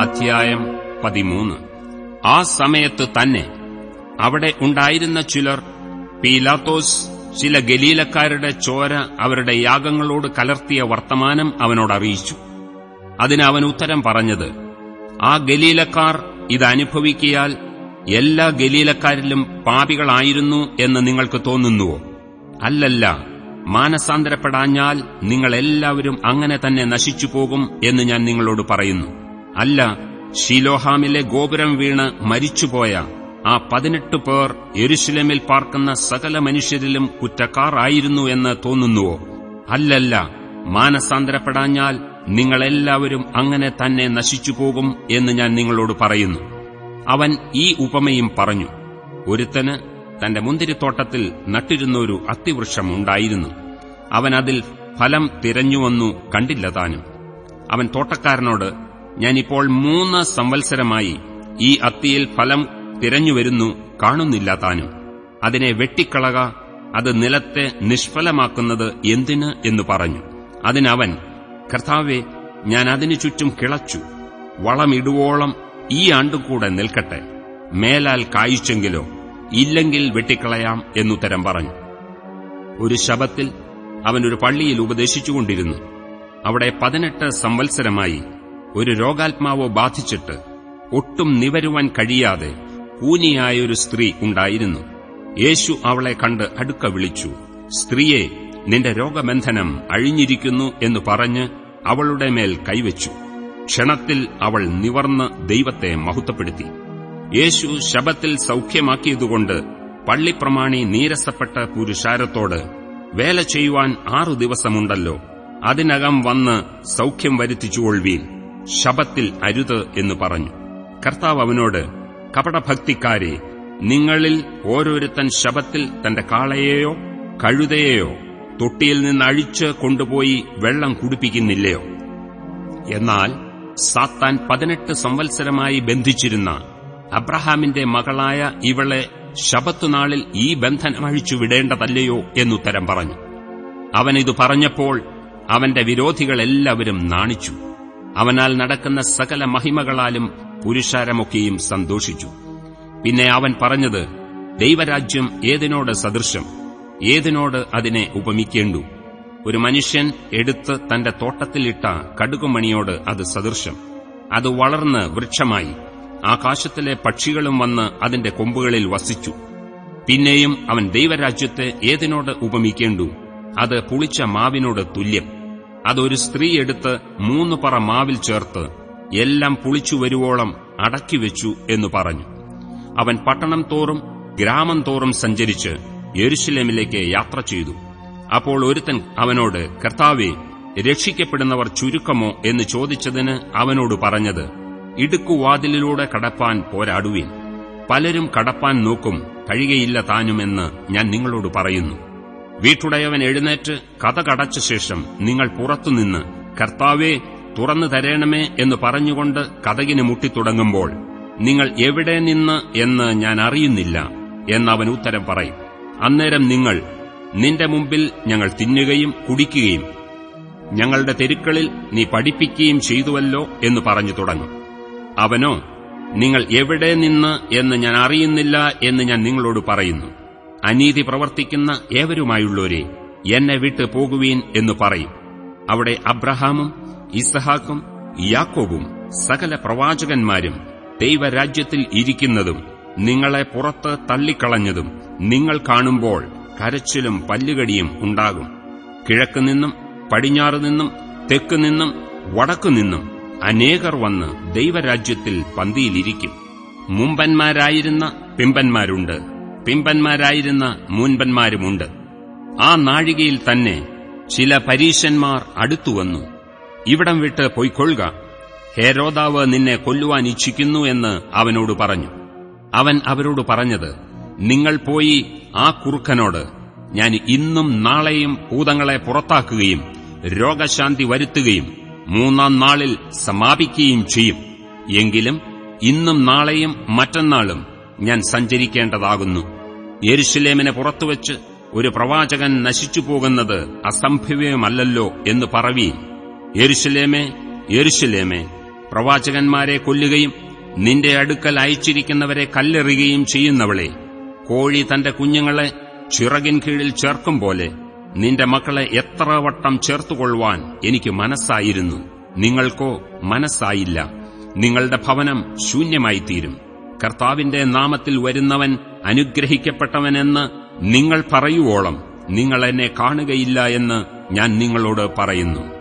അധ്യായം പതിമൂന്ന്. ആ സമയത്ത് തന്നെ അവിടെ ഉണ്ടായിരുന്ന ചിലർ പീലാത്തോസ് ചില ഗലീലക്കാരുടെ ചോര അവരുടെ യാഗങ്ങളോട് കലർത്തിയ വർത്തമാനം അവനോട് അറിയിച്ചു. അതിന് അവൻ ഉത്തരം പറഞ്ഞത് ആ ഗലീലക്കാർ ഇതനുഭവിക്കിയാൽ എല്ലാ ഗലീലക്കാരിലും പാപികളായിരുന്നു എന്ന് നിങ്ങൾക്ക് തോന്നുന്നുവോ? അല്ലല്ല മാനസാന്തരപ്പെടാഞ്ഞാൽ നിങ്ങളെല്ലാവരും അങ്ങനെ തന്നെ നശിച്ചു പോകും എന്ന് ഞാൻ നിങ്ങളോട് പറയുന്നു. അല്ല ഷീലോഹാമിലെ ഗോപുരം വീണ് മരിച്ചുപോയ ആ പതിനെട്ട് പേർ എരുശിലമിൽ പാർക്കുന്ന സകല മനുഷ്യരിലും കുറ്റക്കാരായിരുന്നു എന്ന് തോന്നുന്നുവോ? അല്ലല്ല മാനസാന്തരപ്പെടാഞ്ഞാൽ നിങ്ങളെല്ലാവരും അങ്ങനെ തന്നെ നശിച്ചുപോകും എന്ന് ഞാൻ നിങ്ങളോട് പറയുന്നു. അവൻ ഈ ഉപമയും പറഞ്ഞു. ഒരുത്തന് തന്റെ മുന്തിരിത്തോട്ടത്തിൽ നട്ടിരുന്നൊരു അത്തിവൃക്ഷം ഉണ്ടായിരുന്നു. അവൻ അതിൽ ഫലം തിരഞ്ഞുവന്നു കണ്ടില്ല താനും. അവൻ തോട്ടക്കാരനോട് ഞാനിപ്പോൾ മൂന്ന് സംവത്സരമായി ഈ അത്തിയിൽ ഫലം തിരഞ്ഞുവരുന്നു കാണുന്നില്ല താനും. അതിനെ വെട്ടിക്കളക അത് നിലത്തെ നിഷ്ഫലമാക്കുന്നത് എന്തിന് എന്ന് പറഞ്ഞു. അതിനവൻ കർത്താവെ ഞാൻ അതിനു ചുറ്റും കിളച്ചു. വളമിടുവോളം ഈ ആണ്ടുകൂടെ നിൽക്കട്ടെ. മേലാൽ കായിച്ചെങ്കിലോ ഇല്ലെങ്കിൽ വെട്ടിക്കളയാം എന്നുത്തരം പറഞ്ഞു. ഒരു ശബത്തിൽ അവൻ ഒരു പള്ളിയിൽ ഉപദേശിച്ചുകൊണ്ടിരുന്നു. അവിടെ പതിനെട്ട് സംവത്സരമായി ഒരു രോഗാത്മാവോ ബാധിച്ചിട്ട് ഒട്ടും നിവരുവാൻ കഴിയാതെ കൂനിയായൊരു സ്ത്രീ ഉണ്ടായിരുന്നു. യേശു അവളെ കണ്ട് അടുക്ക വിളിച്ചു സ്ത്രീയെ നിന്റെ രോഗബന്ധനം അഴിഞ്ഞിരിക്കുന്നു എന്ന് പറഞ്ഞ് അവളുടെ മേൽ കൈവച്ചു. ക്ഷണത്തിൽ അവൾ നിവർന്ന് ദൈവത്തെ മഹത്വപ്പെടുത്തി. യേശു ശബത്തിൽ സൌഖ്യമാക്കിയതുകൊണ്ട് പള്ളിപ്രമാണി നീരസപ്പെട്ട പുരുഷാരത്തോട് വേല ചെയ്യുവാൻ ആറു ദിവസമുണ്ടല്ലോ അതിനകം വന്ന് സൌഖ്യം വരുത്തിച്ചുകൊള്ളുവീൻ ശബത്തിൽ അരുത് എന്ന് പറഞ്ഞു. കർത്താവ് അവനോട് കപടഭക്തിക്കാരെ നിങ്ങളിൽ ഓരോരുത്തൻ ശബത്തിൽ തന്റെ കാളയെയോ കഴുതയെയോ തൊട്ടിയിൽ നിന്ന് അഴിച്ച് കൊണ്ടുപോയി വെള്ളം കുടിപ്പിക്കുന്നില്ലയോ? എന്നാൽ സാത്താൻ പതിനെട്ട് സംവത്സരമായി ബന്ധിച്ചിരുന്ന അബ്രഹാമിന്റെ മകളായ ഇവളെ ശപത്തുനാളിൽ ഈ ബന്ധനം അഴിച്ചു വിടേണ്ടതല്ലയോ എന്നുത്തരം പറഞ്ഞു. അവനിതു പറഞ്ഞപ്പോൾ അവന്റെ വിരോധികളെല്ലാവരും നാണിച്ചു. അവനാൽ നടക്കുന്ന സകല മഹിമകളാലും പുരുഷാരമൊക്കെയും സന്തോഷിച്ചു. പിന്നെ അവൻ പറഞ്ഞത് ദൈവരാജ്യം ഏതിനോട് സദൃശം? ഏതിനോട് അതിനെ ഉപമിക്കേണ്ടു? ഒരു മനുഷ്യൻ എടുത്ത് തന്റെ തോട്ടത്തിലിട്ട കടുകുമണിയോട് അത് സദൃശം. അത് വളർന്ന് വൃക്ഷമായി. ആകാശത്തിലെ പക്ഷികളും വന്ന് അതിന്റെ കൊമ്പുകളിൽ വസിച്ചു. പിന്നെയും അവൻ ദൈവരാജ്യത്തെ ഏതിനോട് ഉപമിക്കേണ്ടു? അത് പുളിച്ച മാവിനോട് തുല്യം. അതൊരു സ്ത്രീ എടുത്ത് മൂന്ന് പറ മാവിൽ ചേർത്ത് എല്ലാം പുളിച്ചു വരുവോളം അടക്കിവെച്ചു എന്നു പറഞ്ഞു. അവൻ പട്ടണം തോറും ഗ്രാമം തോറും സഞ്ചരിച്ച് യെരുശലേമിലേക്ക് യാത്ര ചെയ്തു. അപ്പോൾ ഒരുത്തൻ അവനോട് കർത്താവെ രക്ഷിക്കപ്പെടുന്നവർ ചുരുക്കമോ? എന്ന് ചോദിച്ചതിന് അവനോട് പറഞ്ഞത് ഇടുക്കുവാതിലിലൂടെ കടപ്പാൻ പോരാടുവീൻ. പലരും കടപ്പാൻ നോക്കും കഴിയയില്ല താനുമെന്ന് ഞാൻ നിങ്ങളോട് പറയുന്നു. വീട്ടുടയവൻ എഴുന്നേറ്റ് കഥ കടച്ച ശേഷം നിങ്ങൾ പുറത്തുനിന്ന് കർത്താവെ തുറന്നു തരേണമേ എന്ന് പറഞ്ഞുകൊണ്ട് കഥകിന് മുട്ടിത്തുടങ്ങുമ്പോൾ നിങ്ങൾ എവിടെ നിന്ന് എന്ന് ഞാൻ അറിയുന്നില്ല എന്നവൻ ഉത്തരം പറയും. അന്നേരം നിങ്ങൾ നിന്റെ മുമ്പിൽ ഞങ്ങൾ തിന്നുകയും കുടിക്കുകയും ഞങ്ങളുടെ തെരുക്കളിൽ നീ പഠിപ്പിക്കുകയും ചെയ്തുവല്ലോ എന്ന് പറഞ്ഞു തുടങ്ങും. അവനോ നിങ്ങൾ എവിടെ നിന്ന് എന്ന് ഞാൻ അറിയുന്നില്ല എന്ന് ഞാൻ നിങ്ങളോട് പറയുന്നു. അനീതി പ്രവർത്തിക്കുന്ന ഏവരുമായുള്ളവരെ എന്നെ വിട്ട് പോകുവീൻ എന്ന് പറയും. അവിടെ അബ്രഹാമും ഇസഹാക്കും യാക്കോബും സകല പ്രവാചകന്മാരും ദൈവരാജ്യത്തിൽ ഇരിക്കുന്നതും നിങ്ങളെ പുറത്ത് തള്ളിക്കളഞ്ഞതും നിങ്ങൾ കാണുമ്പോൾ കരച്ചിലും പല്ലുകടിയും ഉണ്ടാകും. കിഴക്കുനിന്നും പടിഞ്ഞാറുനിന്നും തെക്കുനിന്നും വടക്കുനിന്നും അനേകർ വന്ന് ദൈവരാജ്യത്തിൽ പന്തിയിലിരിക്കും. മുമ്പന്മാരായിരുന്ന പിമ്പന്മാരുണ്ട്. പിമ്പന്മാരായിരുന്ന മുൻപന്മാരുമുണ്ട്. ആ നാഴികയിൽ തന്നെ ചില പരീശന്മാർ അടുത്തുവന്നു ഇവിടം വിട്ട് പൊയ്ക്കൊള്ളുക. ഹേരോദാവ് നിന്നെ കൊല്ലുവാൻ ഇച്ഛിക്കുന്നു എന്ന് അവനോട് പറഞ്ഞു. അവൻ അവരോട് പറഞ്ഞത് നിങ്ങൾ പോയി ആ കുറുക്കനോട് ഞാൻ ഇന്നും നാളെയും ഭൂതങ്ങളെ പുറത്താക്കുകയും രോഗശാന്തി വരുത്തുകയും മൂന്നാം നാളിൽ സമാപിക്കുകയും ചെയ്യും. എങ്കിലും ഇന്നും നാളെയും മറ്റന്നാളും ഞാൻ സഞ്ചരിക്കേണ്ടതാകുന്നു. യെരുഷലേമിനെ പുറത്തുവച്ച് ഒരു പ്രവാചകൻ നശിച്ചു പോകുന്നത് അസംഭവ്യമല്ലല്ലോ എന്ന് പറവി. യെരുഷലേമേ യെരുഷലേമേ പ്രവാചകന്മാരെ കൊല്ലുകയും നിന്റെ അടുക്കൽ അയച്ചിരിക്കുന്നവരെ കല്ലെറിയുകയും ചെയ്യുന്നവളെ. കോഴി തന്റെ കുഞ്ഞുങ്ങളെ ചിറകിൻ കീഴിൽ ചേർക്കും പോലെ നിന്റെ മക്കളെ എത്ര വട്ടം ചേർത്തുകൊള്ളുവാൻ എനിക്ക് മനസ്സായിരുന്നു. നിങ്ങൾക്കോ മനസ്സായില്ല. നിങ്ങളുടെ ഭവനം ശൂന്യമായിത്തീരും. കർത്താവിന്റെ നാമത്തിൽ വരുന്നവൻ അനുഗ്രഹിക്കപ്പെട്ടവനെന്ന് നിങ്ങൾ പറയുവോളം നിങ്ങൾ എന്നെ കാണുകയില്ല എന്ന് ഞാൻ നിങ്ങളോട് പറയുന്നു.